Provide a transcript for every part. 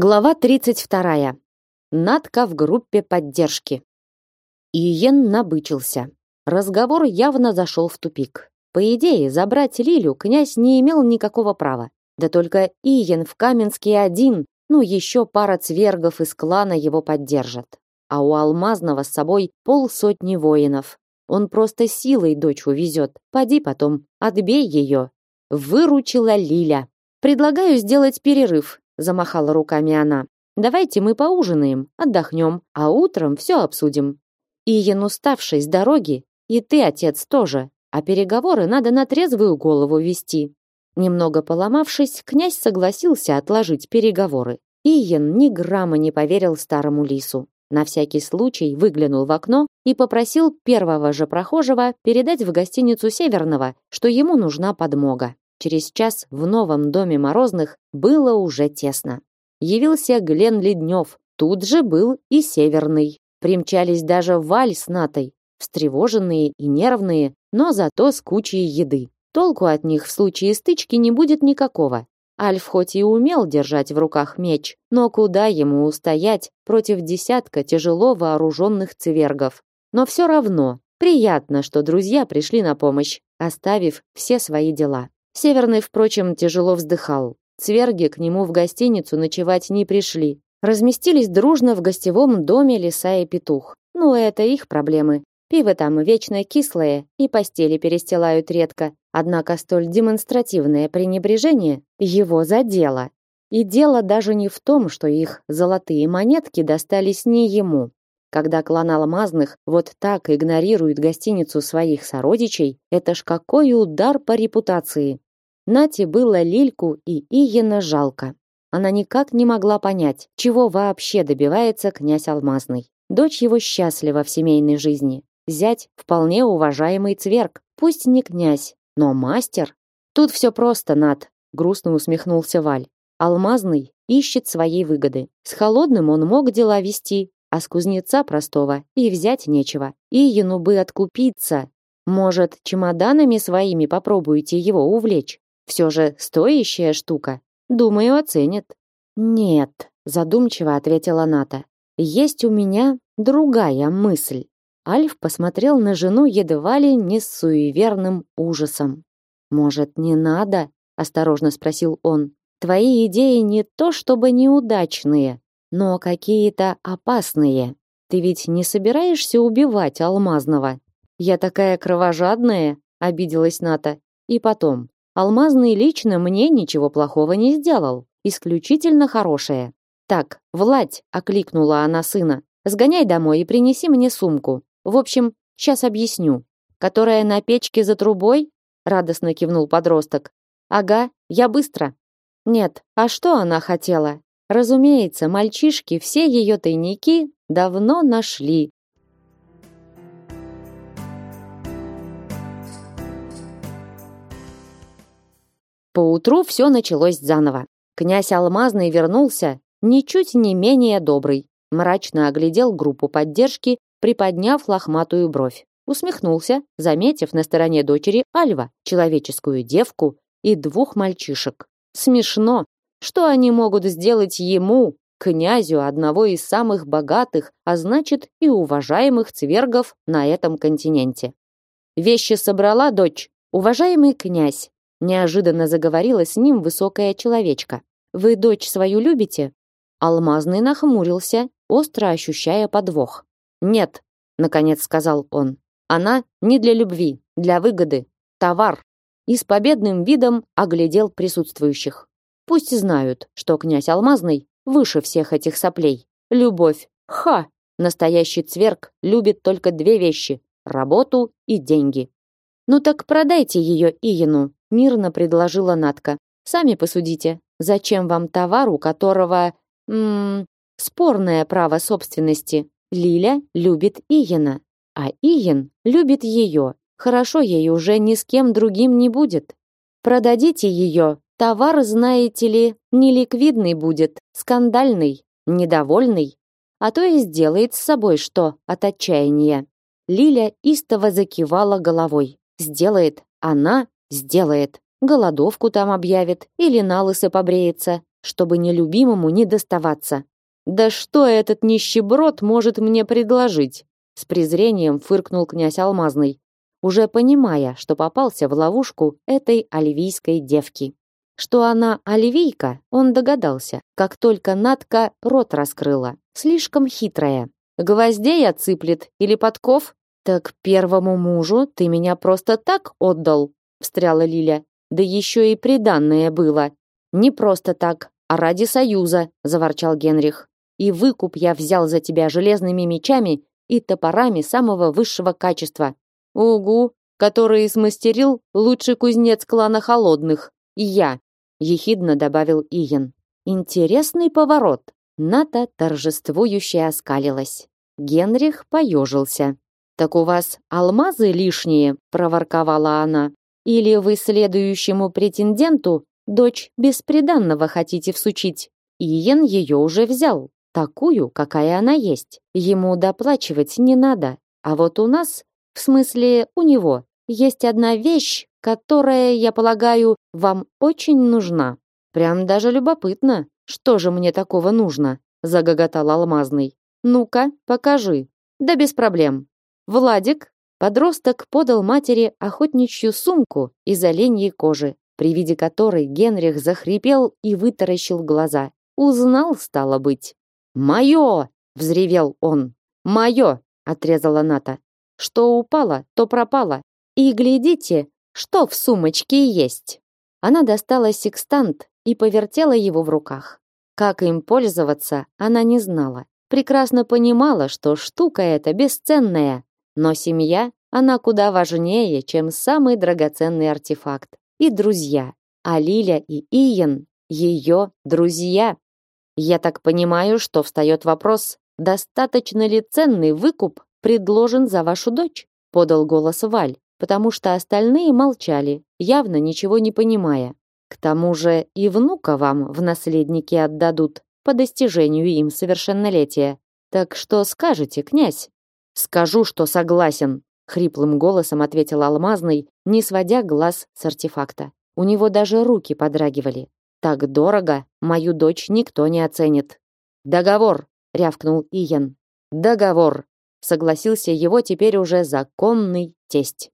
Глава 32. Надка в группе поддержки. Иен набычился. Разговор явно зашел в тупик. По идее, забрать Лилю князь не имел никакого права. Да только Иен в Каменске один, ну еще пара цвергов из клана его поддержат. А у Алмазного с собой полсотни воинов. Он просто силой дочь увезет. Поди потом, отбей ее. Выручила Лиля. Предлагаю сделать перерыв, замахала руками она. Давайте мы поужинаем, отдохнем, а утром все обсудим. Иен уставший с дороги, и ты, отец, тоже, а переговоры надо на трезвую голову вести. Немного поломавшись, князь согласился отложить переговоры. Иен ни грамма не поверил старому лису. На всякий случай выглянул в окно и попросил первого же прохожего передать в гостиницу Северного, что ему нужна подмога. Через час в новом доме Морозных было уже тесно. Явился Глен Леднев, тут же был и Северный. Примчались даже Валь с Натой, встревоженные и нервные, но зато с кучей еды. Толку от них в случае стычки не будет никакого. Альф хоть и умел держать в руках меч, но куда ему устоять против десятка тяжело вооруженных цвергов? Но все равно приятно, что друзья пришли на помощь, оставив все свои дела. Северный, впрочем, тяжело вздыхал. Цверги к нему в гостиницу ночевать не пришли. Разместились дружно в гостевом доме лиса и петух. Ну, это их проблемы. Пиво там вечно кислое, и постели перестилают редко. Однако столь демонстративное пренебрежение его задело. И дело даже не в том, что их золотые монетки достались не ему. Когда клан Алмазных вот так игнорирует гостиницу своих сородичей, это ж какой удар по репутации. Нате было Лильку и Иена жалко. Она никак не могла понять, чего вообще добивается князь Алмазный. Дочь его счастлива в семейной жизни. Зять вполне уважаемый цверк, пусть не князь, но мастер. Тут все просто, Нат, грустно усмехнулся Валь. Алмазный ищет своей выгоды. С холодным он мог дела вести, а с кузнеца простого и взять нечего. Иену бы откупиться. Может, чемоданами своими попробуете его увлечь? Все же стоящая штука. Думаю, оценит. Нет, задумчиво ответила Ната. Есть у меня другая мысль. Альф посмотрел на жену едва ли не с суеверным ужасом. Может, не надо? осторожно спросил он. Твои идеи не то чтобы неудачные, но какие-то опасные. Ты ведь не собираешься убивать Алмазного? Я такая кровожадная, обиделась Ната. И потом, Алмазный лично мне ничего плохого не сделал, исключительно хорошее. Так, Владь, окликнула она сына. Сгоняй домой и принеси мне сумку. В общем, сейчас объясню. Которая на печке за трубой? радостно кивнул подросток. Ага, я быстро. Нет, а что она хотела? Разумеется, мальчишки все ее тайники давно нашли, Поутру все началось заново. Князь Алмазный вернулся, ничуть не менее добрый. Мрачно оглядел группу поддержки, приподняв лохматую бровь. Усмехнулся, заметив на стороне дочери Альва, человеческую девку и двух мальчишек. Смешно, что они могут сделать ему, князю одного из самых богатых, а значит и уважаемых цвергов на этом континенте. Вещи собрала дочь. Уважаемый князь, Неожиданно заговорила с ним высокая человечка. Вы дочь свою любите? Алмазный нахмурился, остро ощущая подвох. Нет, наконец сказал он. Она не для любви, для выгоды, товар. И с победным видом оглядел присутствующих. Пусть знают, что князь Алмазный выше всех этих соплей. Любовь. Ха! Настоящий цверк любит только две вещи: работу и деньги. Ну так продайте ее Иену, мирно предложила Натка. Сами посудите, зачем вам товар, у которого м спорное право собственности? Лиля любит Иена, а Иен любит ее. Хорошо ей уже ни с кем другим не будет. Продадите ее, товар, знаете ли, неликвидный будет, скандальный, недовольный, а то и сделает с собой что от отчаяния. Лиля истово закивала головой. Сделает, она сделает. Голодовку там объявит или на лысо побреется. чтобы нелюбимому не доставаться. Да что этот нищеброд может мне предложить? С презрением фыркнул князь Алмазный, уже понимая, что попался в ловушку этой оливийской девки. Что она оливийка, он догадался, как только Натка рот раскрыла. Слишком хитрая. Гвоздей отсыплет или подков? Так первому мужу ты меня просто так отдал, встряла Лиля. Да еще и приданное было. Не просто так, а ради союза, заворчал Генрих. И выкуп я взял за тебя железными мечами и топорами самого высшего качества. Угу, которые смастерил лучший кузнец клана Холодных. И я, ехидно добавил Иен. Интересный поворот. Ната торжествующе оскалилась. Генрих поежился. Так у вас алмазы лишние, проворковала она. Или вы следующему претенденту дочь бесприданного хотите всучить? Иен ее уже взял такую, какая она есть. Ему доплачивать не надо. А вот у нас, в смысле у него, есть одна вещь, которая, я полагаю, вам очень нужна. Прям даже любопытно, что же мне такого нужно, загоготал Алмазный. Ну-ка, покажи. Да без проблем. Владик, подросток подал матери охотничью сумку из оленьей кожи, при виде которой Генрих захрипел и вытаращил глаза. Узнал, стало быть. «Мое!» — взревел он. «Мое!» — отрезала Ната. «Что упало, то пропало. И глядите, что в сумочке есть». Она достала секстант и повертела его в руках. Как им пользоваться, она не знала. Прекрасно понимала, что штука эта бесценная, но семья, она куда важнее, чем самый драгоценный артефакт. И друзья. А Лиля и Иен — ее друзья. Я так понимаю, что встает вопрос, достаточно ли ценный выкуп предложен за вашу дочь? Подал голос Валь, потому что остальные молчали, явно ничего не понимая. К тому же и внука вам в наследники отдадут по достижению им совершеннолетия. Так что скажете, князь? Скажу, что согласен, хриплым голосом ответил Алмазный, не сводя глаз с артефакта. У него даже руки подрагивали. Так дорого мою дочь никто не оценит. Договор, рявкнул Иен. Договор, согласился его теперь уже законный тесть.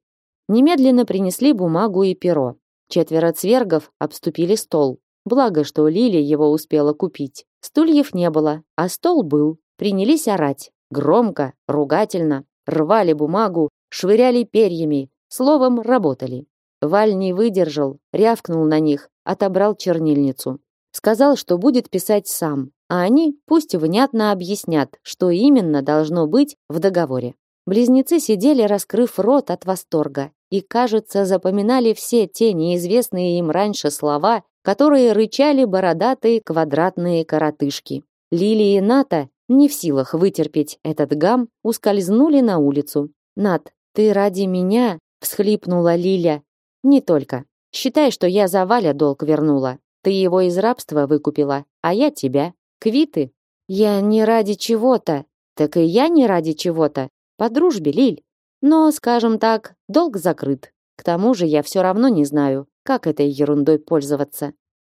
Немедленно принесли бумагу и перо. Четверо цвергов обступили стол. Благо, что Лили его успела купить. Стульев не было, а стол был. Принялись орать. Громко, ругательно. Рвали бумагу, швыряли перьями. Словом, работали. Валь не выдержал, рявкнул на них, отобрал чернильницу. Сказал, что будет писать сам, а они пусть внятно объяснят, что именно должно быть в договоре. Близнецы сидели, раскрыв рот от восторга, и, кажется, запоминали все те неизвестные им раньше слова, которые рычали бородатые квадратные коротышки. Лили и Ната, не в силах вытерпеть этот гам, ускользнули на улицу. «Нат, ты ради меня?» — всхлипнула Лиля, не только. Считай, что я за Валя долг вернула. Ты его из рабства выкупила, а я тебя. Квиты. Я не ради чего-то. Так и я не ради чего-то. По дружбе, Лиль. Но, скажем так, долг закрыт. К тому же я все равно не знаю, как этой ерундой пользоваться.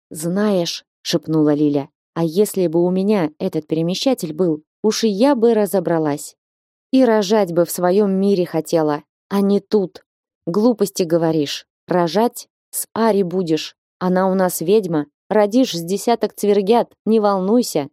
Знаешь, шепнула Лиля, а если бы у меня этот перемещатель был, уж и я бы разобралась. И рожать бы в своем мире хотела, а не тут. Глупости говоришь. Рожать с Ари будешь. Она у нас ведьма. Родишь с десяток цвергят, не волнуйся.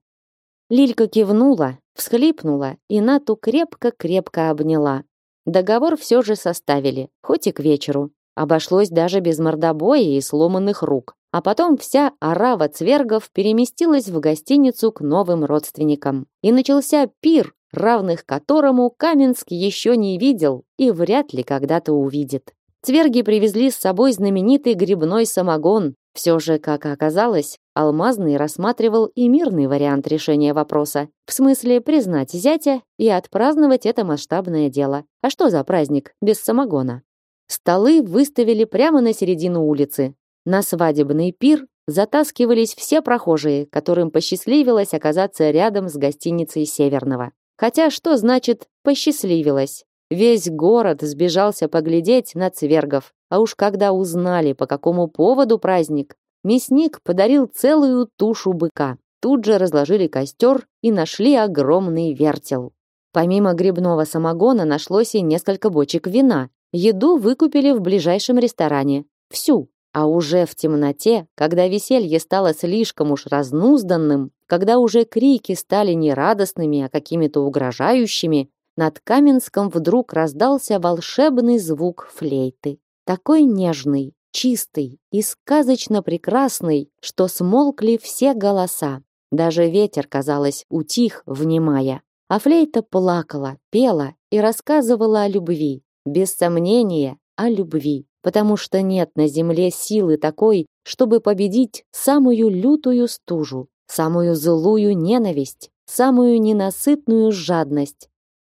Лилька кивнула, всхлипнула и Нату крепко-крепко обняла. Договор все же составили, хоть и к вечеру. Обошлось даже без мордобоя и сломанных рук. А потом вся орава цвергов переместилась в гостиницу к новым родственникам. И начался пир, равных которому Каменск еще не видел и вряд ли когда-то увидит. Цверги привезли с собой знаменитый грибной самогон. Все же, как оказалось, Алмазный рассматривал и мирный вариант решения вопроса. В смысле признать зятя и отпраздновать это масштабное дело. А что за праздник без самогона? Столы выставили прямо на середину улицы. На свадебный пир затаскивались все прохожие, которым посчастливилось оказаться рядом с гостиницей Северного. Хотя что значит «посчастливилось»? Весь город сбежался поглядеть на цвергов, а уж когда узнали, по какому поводу праздник, мясник подарил целую тушу быка. Тут же разложили костер и нашли огромный вертел. Помимо грибного самогона нашлось и несколько бочек вина. Еду выкупили в ближайшем ресторане. Всю. А уже в темноте, когда веселье стало слишком уж разнузданным, когда уже крики стали не радостными, а какими-то угрожающими, над Каменском вдруг раздался волшебный звук флейты. Такой нежный, чистый и сказочно прекрасный, что смолкли все голоса. Даже ветер, казалось, утих, внимая. А флейта плакала, пела и рассказывала о любви. Без сомнения, о любви. Потому что нет на земле силы такой, чтобы победить самую лютую стужу, самую злую ненависть, самую ненасытную жадность.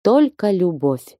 Только любовь.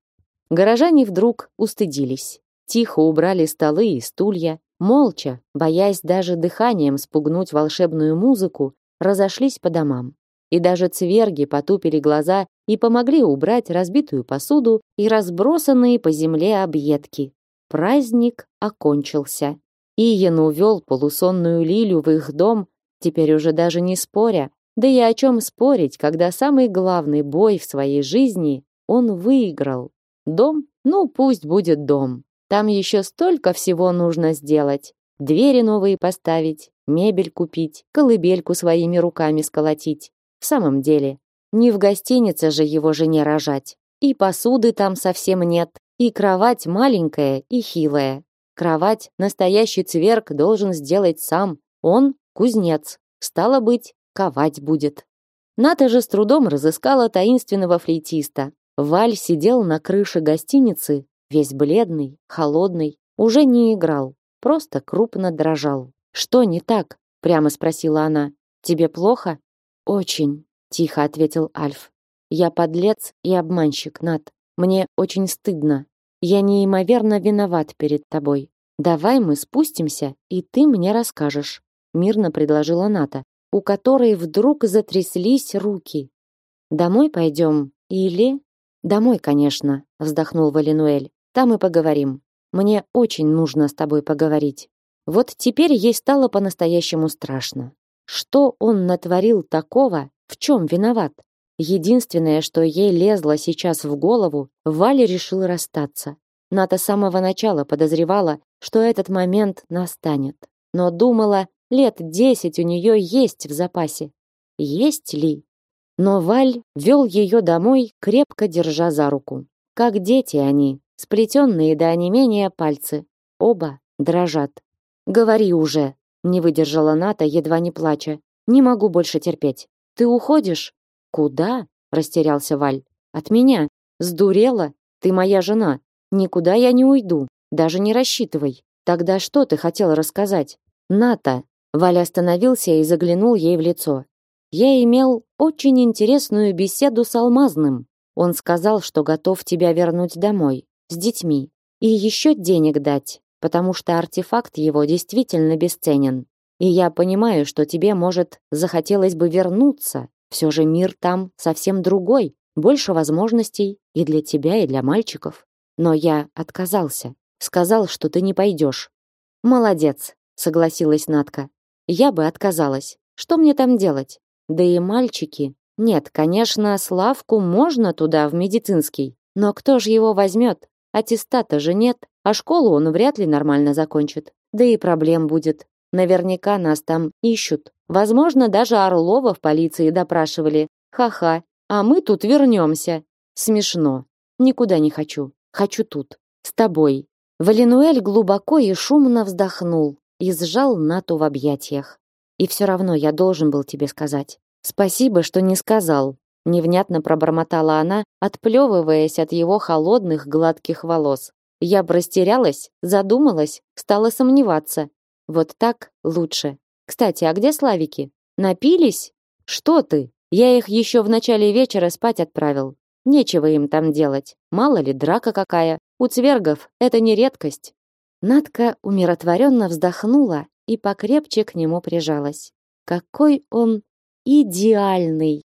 Горожане вдруг устыдились. Тихо убрали столы и стулья, молча, боясь даже дыханием спугнуть волшебную музыку, разошлись по домам. И даже цверги потупили глаза и помогли убрать разбитую посуду и разбросанные по земле объедки. Праздник окончился. Иен увел полусонную Лилю в их дом, теперь уже даже не споря. Да и о чем спорить, когда самый главный бой в своей жизни он выиграл. Дом? Ну, пусть будет дом. Там еще столько всего нужно сделать. Двери новые поставить, мебель купить, колыбельку своими руками сколотить. В самом деле, не в гостинице же его жене рожать. И посуды там совсем нет, и кровать маленькая и хилая. Кровать настоящий цверк должен сделать сам. Он кузнец. Стало быть, ковать будет. Ната же с трудом разыскала таинственного флейтиста. Валь сидел на крыше гостиницы, весь бледный, холодный, уже не играл, просто крупно дрожал. Что не так? прямо спросила она. Тебе плохо? Очень, тихо ответил Альф. Я подлец и обманщик, Нат. Мне очень стыдно. Я неимоверно виноват перед тобой. Давай мы спустимся, и ты мне расскажешь, мирно предложила Ната, у которой вдруг затряслись руки. Домой пойдем или Домой, конечно, вздохнул Валинуэль. Там и поговорим. Мне очень нужно с тобой поговорить. Вот теперь ей стало по-настоящему страшно. Что он натворил такого, в чем виноват? Единственное, что ей лезло сейчас в голову, Валя решил расстаться. Ната с самого начала подозревала, что этот момент настанет. Но думала, лет десять у нее есть в запасе. Есть ли? Но Валь вел ее домой, крепко держа за руку. Как дети они, сплетенные до онемения пальцы. Оба дрожат. «Говори уже!» — не выдержала Ната, едва не плача. «Не могу больше терпеть. Ты уходишь?» «Куда?» — растерялся Валь. «От меня. Сдурела? Ты моя жена. Никуда я не уйду. Даже не рассчитывай. Тогда что ты хотела рассказать?» «Ната!» Валя остановился и заглянул ей в лицо. «Я имел очень интересную беседу с Алмазным. Он сказал, что готов тебя вернуть домой, с детьми. И еще денег дать, потому что артефакт его действительно бесценен. И я понимаю, что тебе, может, захотелось бы вернуться, все же мир там совсем другой, больше возможностей и для тебя, и для мальчиков. Но я отказался. Сказал, что ты не пойдешь. Молодец, согласилась Натка. Я бы отказалась. Что мне там делать? Да и мальчики. Нет, конечно, Славку можно туда в медицинский, но кто же его возьмет? Аттестата же нет, а школу он вряд ли нормально закончит. Да и проблем будет. Наверняка нас там ищут. Возможно, даже Орлова в полиции допрашивали. Ха-ха. А мы тут вернемся. Смешно. Никуда не хочу. Хочу тут. С тобой. Валинуэль глубоко и шумно вздохнул и сжал Нату в объятиях. И все равно я должен был тебе сказать. Спасибо, что не сказал. Невнятно пробормотала она, отплевываясь от его холодных гладких волос. Я растерялась, задумалась, стала сомневаться. Вот так лучше. Кстати, а где Славики? Напились? Что ты? Я их еще в начале вечера спать отправил. Нечего им там делать. Мало ли, драка какая. У цвергов это не редкость. Надка умиротворенно вздохнула и покрепче к нему прижалась. Какой он идеальный!